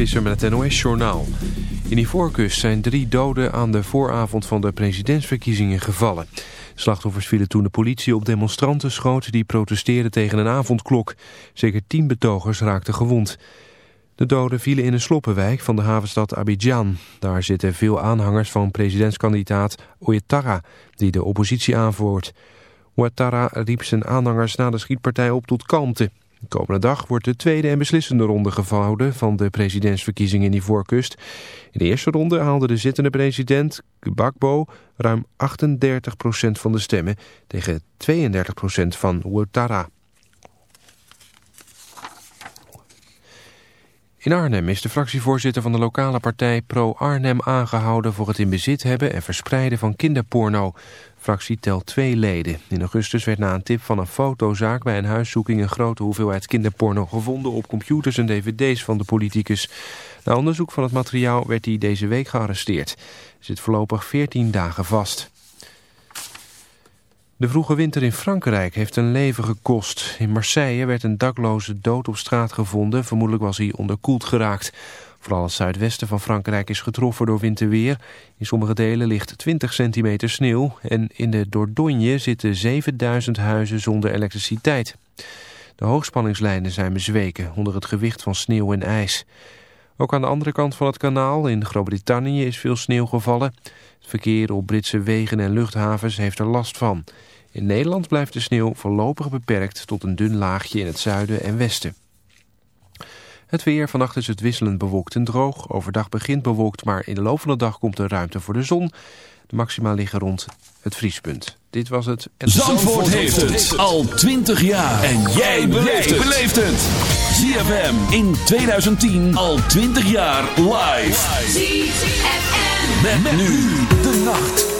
Visser met het NOS-journaal. In Ivoorkust zijn drie doden aan de vooravond van de presidentsverkiezingen gevallen. Slachtoffers vielen toen de politie op demonstranten schoot... die protesteerden tegen een avondklok. Zeker tien betogers raakten gewond. De doden vielen in een sloppenwijk van de havenstad Abidjan. Daar zitten veel aanhangers van presidentskandidaat Ouattara... die de oppositie aanvoert. Ouattara riep zijn aanhangers na de schietpartij op tot kalmte... De komende dag wordt de tweede en beslissende ronde gehouden van de presidentsverkiezingen in Ivoorkust. In de eerste ronde haalde de zittende president Gbagbo ruim 38% van de stemmen tegen 32% van Ouattara. In Arnhem is de fractievoorzitter van de lokale partij Pro Arnhem aangehouden voor het in bezit hebben en verspreiden van kinderporno fractie telt twee leden. In augustus werd na een tip van een fotozaak bij een huiszoeking een grote hoeveelheid kinderporno gevonden op computers en dvd's van de politicus. Na onderzoek van het materiaal werd hij deze week gearresteerd. Zit voorlopig 14 dagen vast. De vroege winter in Frankrijk heeft een leven gekost. In Marseille werd een dakloze dood op straat gevonden. Vermoedelijk was hij onderkoeld geraakt. Vooral het zuidwesten van Frankrijk is getroffen door winterweer. In sommige delen ligt 20 centimeter sneeuw en in de Dordogne zitten 7000 huizen zonder elektriciteit. De hoogspanningslijnen zijn bezweken onder het gewicht van sneeuw en ijs. Ook aan de andere kant van het kanaal in Groot-Brittannië is veel sneeuw gevallen. Het verkeer op Britse wegen en luchthavens heeft er last van. In Nederland blijft de sneeuw voorlopig beperkt tot een dun laagje in het zuiden en westen. Het weer, vannacht is het wisselend bewolkt en droog. Overdag begint bewolkt, maar in de loop van de dag komt er ruimte voor de zon. De maxima liggen rond het vriespunt. Dit was het... Zandvoort, Zandvoort heeft het al 20 jaar. En jij beleeft het. ZFM in 2010 al 20 jaar live. ZFM. Met, nu de nacht.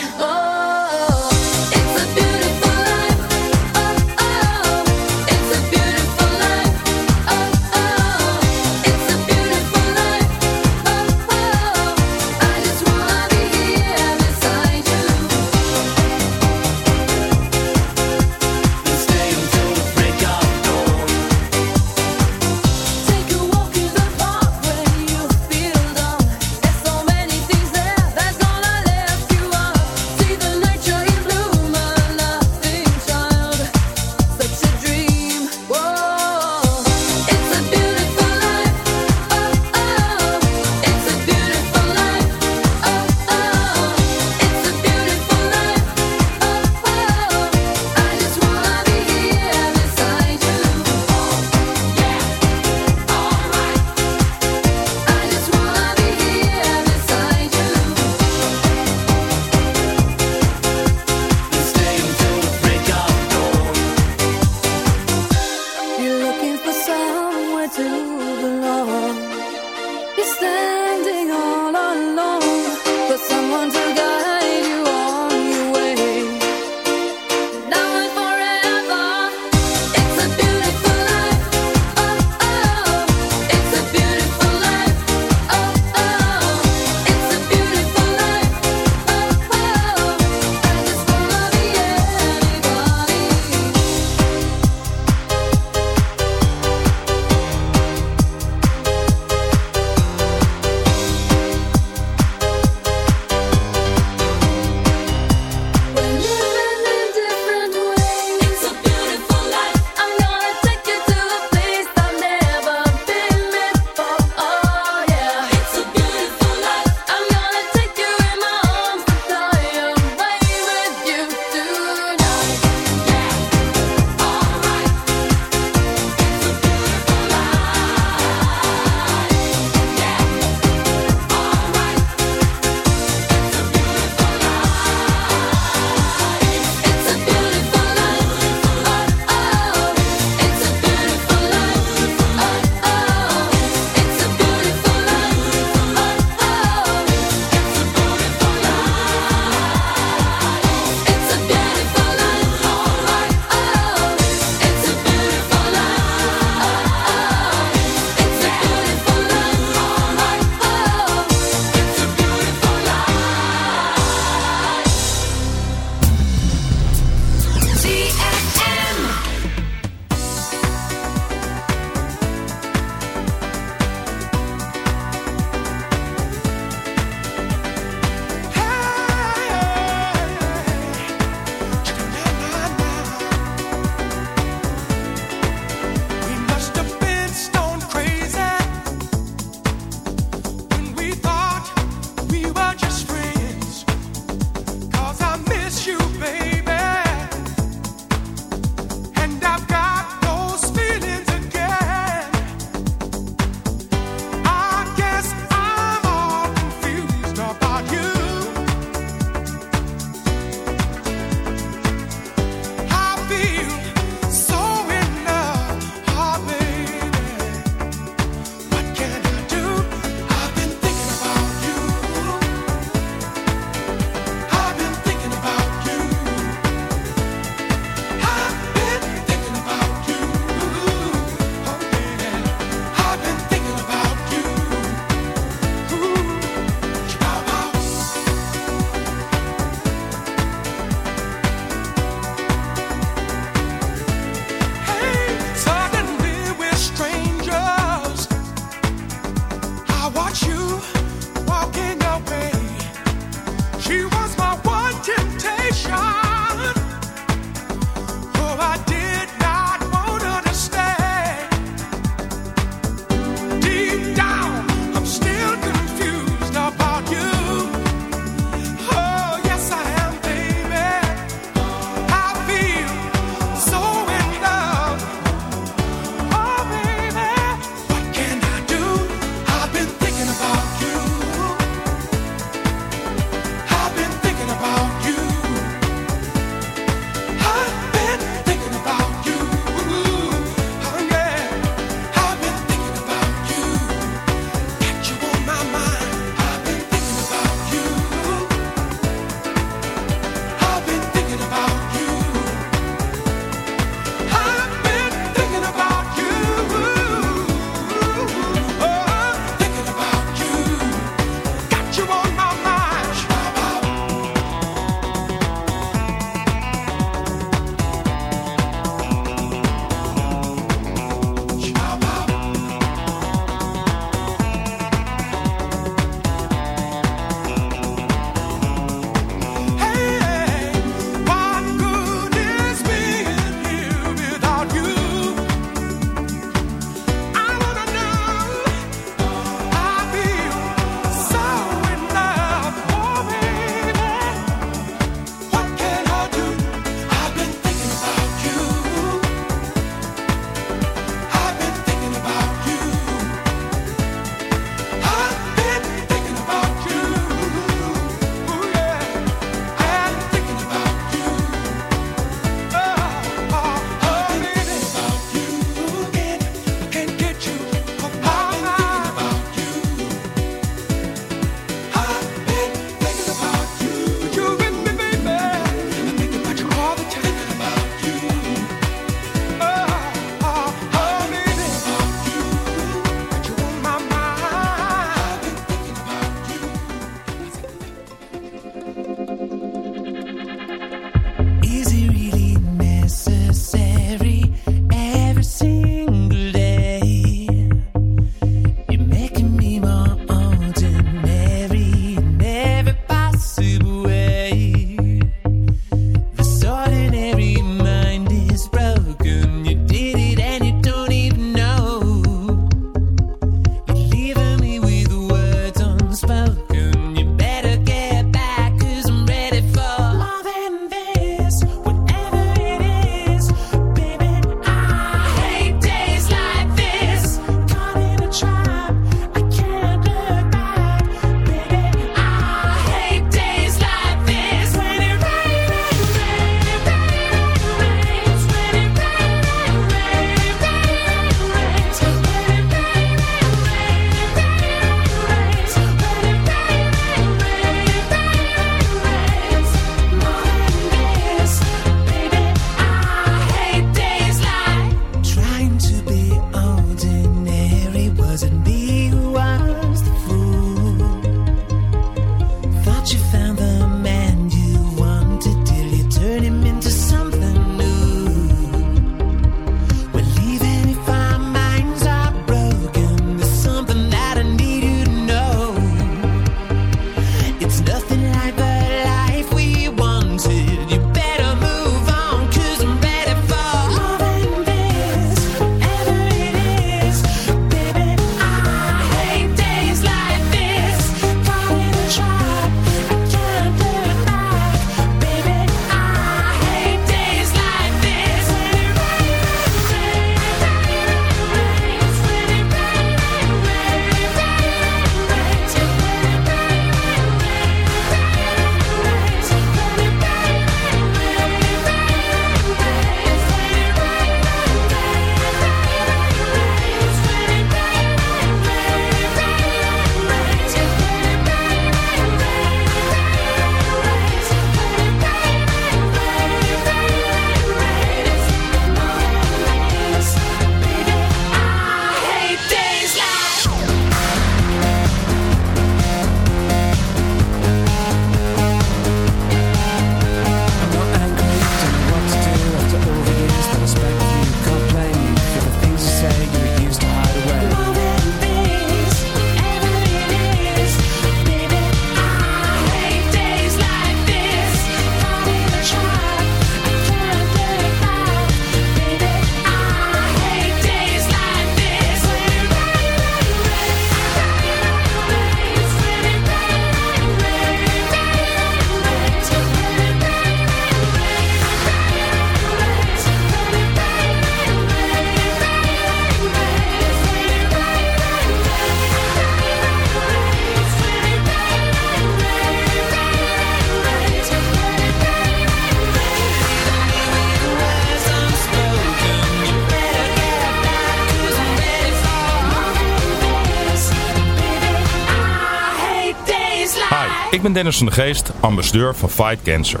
Ik ben Dennis van de Geest, ambassadeur van Fight Cancer.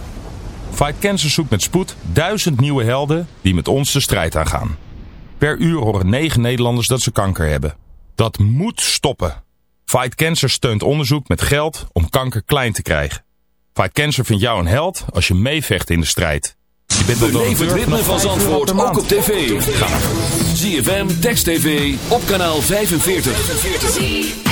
Fight Cancer zoekt met spoed duizend nieuwe helden die met ons de strijd aangaan. Per uur horen 9 Nederlanders dat ze kanker hebben. Dat moet stoppen. Fight Cancer steunt onderzoek met geld om kanker klein te krijgen. Fight Cancer vindt jou een held als je meevecht in de strijd. Je bent Beleef het ritme van Zandvoort ook op tv. Ga naar ZFM, Text TV, op kanaal 45.